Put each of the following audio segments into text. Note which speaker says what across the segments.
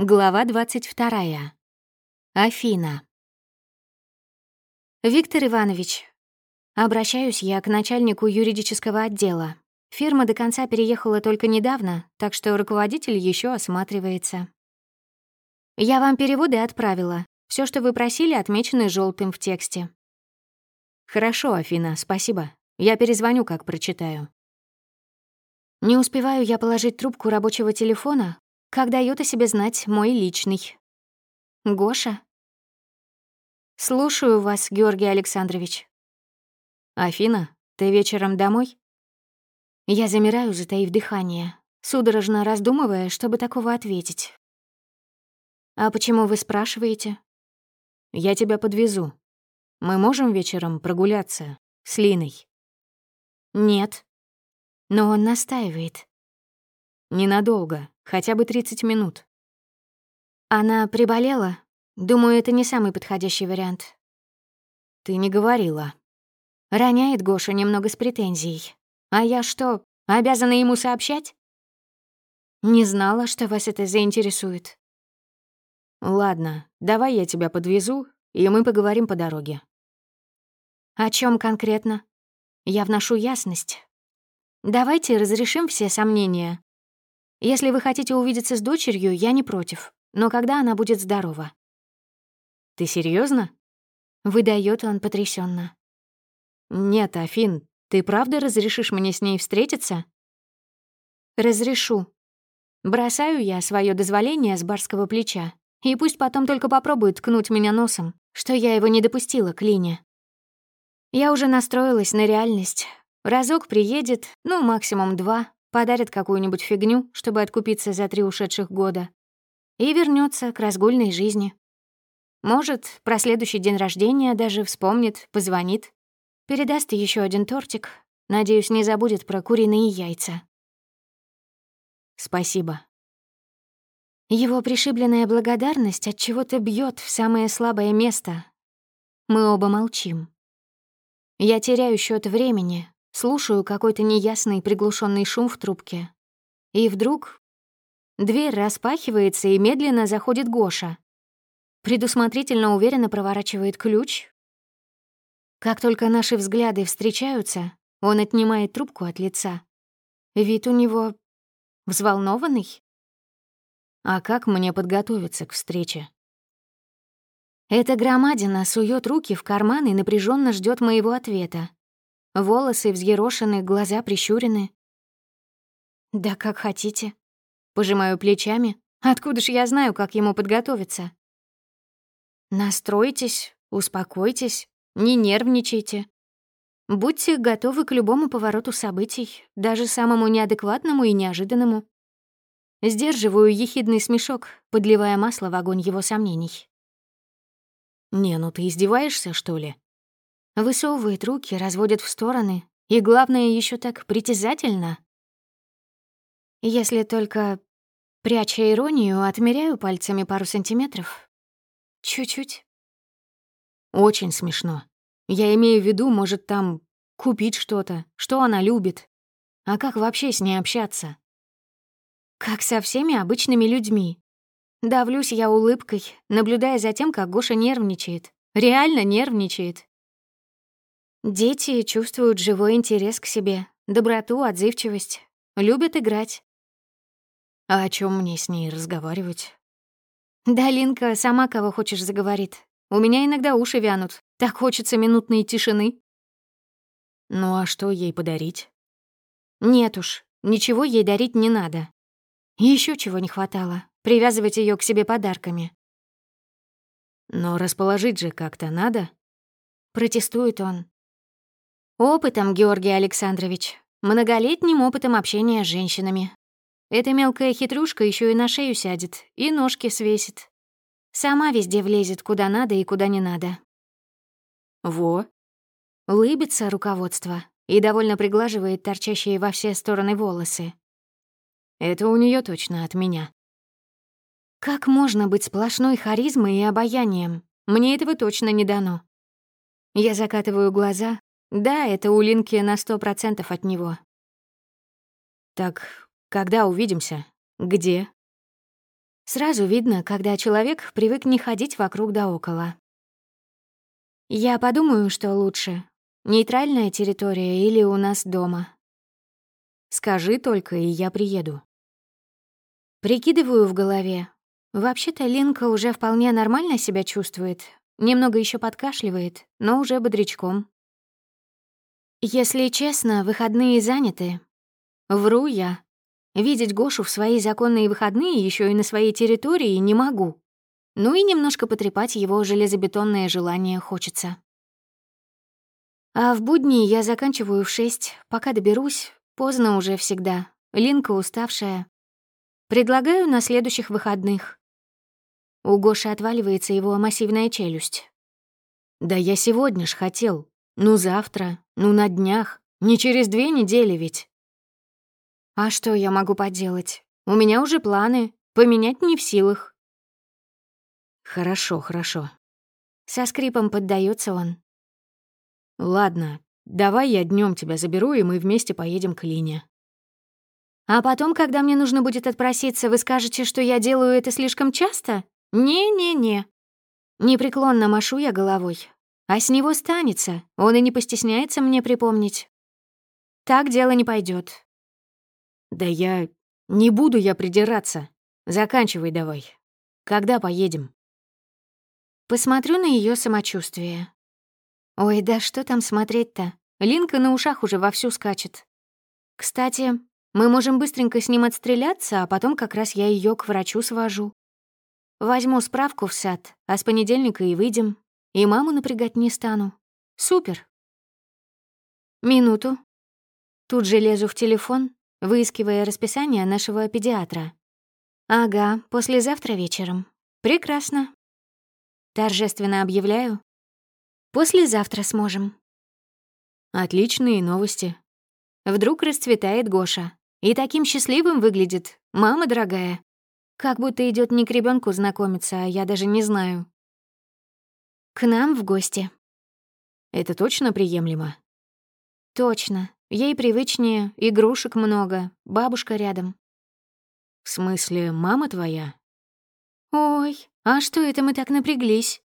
Speaker 1: Глава 22. Афина. Виктор Иванович, обращаюсь я к начальнику юридического отдела. Фирма до конца переехала только недавно, так что руководитель еще осматривается. Я вам переводы отправила. Все, что вы просили, отмечено желтым в тексте.
Speaker 2: Хорошо, Афина, спасибо. Я перезвоню, как прочитаю.
Speaker 1: Не успеваю я положить трубку рабочего телефона, как дает о себе знать мой личный. Гоша? Слушаю вас, Георгий Александрович.
Speaker 2: Афина, ты вечером домой?
Speaker 1: Я замираю, затаив дыхание, судорожно раздумывая, чтобы такого ответить. А почему вы спрашиваете?
Speaker 2: Я тебя подвезу. Мы можем вечером прогуляться с Линой?
Speaker 1: Нет. Но он настаивает.
Speaker 2: Ненадолго. Хотя бы 30 минут.
Speaker 1: Она приболела? Думаю, это не самый подходящий вариант.
Speaker 2: Ты не говорила.
Speaker 1: Роняет Гоша немного с претензией. А я что, обязана ему сообщать? Не знала, что вас это заинтересует.
Speaker 2: Ладно, давай я тебя подвезу, и мы поговорим по дороге.
Speaker 1: О чем конкретно? Я вношу ясность. Давайте разрешим все сомнения. Если вы хотите увидеться с дочерью, я не против, но когда она будет здорова.
Speaker 2: Ты серьезно?
Speaker 1: Выдает он потрясенно.
Speaker 2: Нет, Афин, ты правда разрешишь мне с ней встретиться?
Speaker 1: Разрешу. Бросаю я свое дозволение с барского плеча, и пусть потом только попробует ткнуть меня носом, что я его не допустила к Лине. Я уже настроилась на реальность. Разок приедет, ну, максимум два, подарит какую-нибудь фигню, чтобы откупиться за три ушедших года, и вернется к разгульной жизни. Может, про следующий день рождения даже вспомнит, позвонит, передаст еще один тортик, надеюсь, не забудет про куриные яйца.
Speaker 2: Спасибо.
Speaker 1: Его пришибленная благодарность от чего-то бьет в самое слабое место. Мы оба молчим. Я теряю счет времени, Слушаю какой-то неясный приглушенный шум в трубке. И вдруг дверь распахивается, и медленно заходит Гоша. Предусмотрительно уверенно проворачивает ключ. Как только наши взгляды встречаются, он отнимает трубку от лица. Вид у него взволнованный.
Speaker 2: А как мне подготовиться к встрече?
Speaker 1: Эта громадина сует руки в карман и напряженно ждет моего ответа. Волосы взъерошены, глаза прищурены. «Да как хотите». Пожимаю плечами. Откуда ж я знаю, как ему подготовиться? Настройтесь, успокойтесь, не нервничайте. Будьте готовы к любому повороту событий, даже самому неадекватному и неожиданному. Сдерживаю ехидный смешок, подливая масло в огонь его сомнений.
Speaker 2: «Не, ну ты издеваешься, что ли?»
Speaker 1: Высовывает руки, разводит в стороны. И главное, еще так притязательно. Если только, пряча иронию, отмеряю пальцами пару сантиметров. Чуть-чуть.
Speaker 2: Очень смешно. Я имею в виду, может, там купить что-то, что она любит. А как вообще с ней общаться?
Speaker 1: Как со всеми обычными людьми. Давлюсь я улыбкой, наблюдая за тем, как Гоша нервничает. Реально нервничает. Дети чувствуют живой интерес к себе, доброту, отзывчивость, любят играть.
Speaker 2: А о чем мне с ней разговаривать?
Speaker 1: Да, Линка, сама кого хочешь заговорит. У меня иногда уши вянут, так хочется минутной тишины.
Speaker 2: Ну а что ей подарить?
Speaker 1: Нет уж, ничего ей дарить не надо. Еще чего не хватало — привязывать ее к себе подарками.
Speaker 2: Но расположить же как-то надо.
Speaker 1: Протестует он, Опытом, Георгий Александрович. Многолетним опытом общения с женщинами. Эта мелкая хитрюшка еще и на шею сядет, и ножки свесит. Сама везде влезет, куда надо и куда не надо.
Speaker 2: Во.
Speaker 1: Лыбится руководство и довольно приглаживает торчащие во все стороны волосы.
Speaker 2: Это у нее точно от меня.
Speaker 1: Как можно быть сплошной харизмой и обаянием? Мне этого точно не дано. Я закатываю глаза, да, это у на сто процентов от него.
Speaker 2: Так, когда увидимся? Где?
Speaker 1: Сразу видно, когда человек привык не ходить вокруг да около. Я подумаю, что лучше. Нейтральная территория или у нас дома.
Speaker 2: Скажи только, и я приеду.
Speaker 1: Прикидываю в голове. Вообще-то Линка уже вполне нормально себя чувствует. Немного еще подкашливает, но уже бодрячком. Если честно, выходные заняты. Вру я. Видеть Гошу в свои законные выходные еще и на своей территории не могу. Ну и немножко потрепать его железобетонное желание хочется. А в будни я заканчиваю в шесть. Пока доберусь, поздно уже всегда. Линка уставшая. Предлагаю на следующих выходных. У Гоши отваливается его массивная челюсть.
Speaker 2: «Да я сегодня ж хотел. Ну завтра, ну на днях. Не через две недели ведь».
Speaker 1: А что я могу поделать? У меня уже планы, поменять не в силах.
Speaker 2: Хорошо, хорошо.
Speaker 1: Со скрипом поддается он.
Speaker 2: Ладно, давай я днем тебя заберу, и мы вместе поедем к Лине.
Speaker 1: А потом, когда мне нужно будет отпроситься, вы скажете, что я делаю это слишком часто? Не-не-не. Непреклонно машу я головой. А с него станется, он и не постесняется мне припомнить. Так дело не пойдет.
Speaker 2: «Да я... Не буду я придираться. Заканчивай давай. Когда поедем?»
Speaker 1: Посмотрю на ее самочувствие. Ой, да что там смотреть-то? Линка на ушах уже вовсю скачет. Кстати, мы можем быстренько с ним отстреляться, а потом как раз я ее к врачу свожу. Возьму справку в сад, а с понедельника и выйдем. И маму напрягать не стану. Супер. Минуту. Тут же лезу в телефон, выискивая расписание нашего педиатра. «Ага, послезавтра вечером. Прекрасно». Торжественно объявляю. «Послезавтра сможем».
Speaker 2: Отличные новости.
Speaker 1: Вдруг расцветает Гоша. И таким счастливым выглядит. Мама дорогая. Как будто идет не к ребенку знакомиться, а я даже не знаю. К нам в гости.
Speaker 2: Это точно приемлемо?
Speaker 1: Точно. Ей привычнее, игрушек много, бабушка рядом.
Speaker 2: В смысле, мама твоя?
Speaker 1: Ой, а что это мы так напряглись?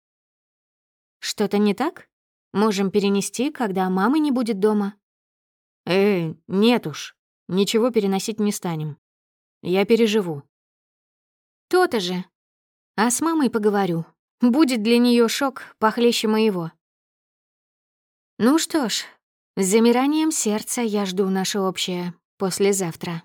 Speaker 1: Что-то не так? Можем перенести, когда мамы не будет дома.
Speaker 2: Э, нет уж, ничего переносить не станем. Я переживу.
Speaker 1: То-то же. А с мамой поговорю. Будет для нее шок похлеще моего. Ну что ж, с замиранием сердца я жду наше общее послезавтра.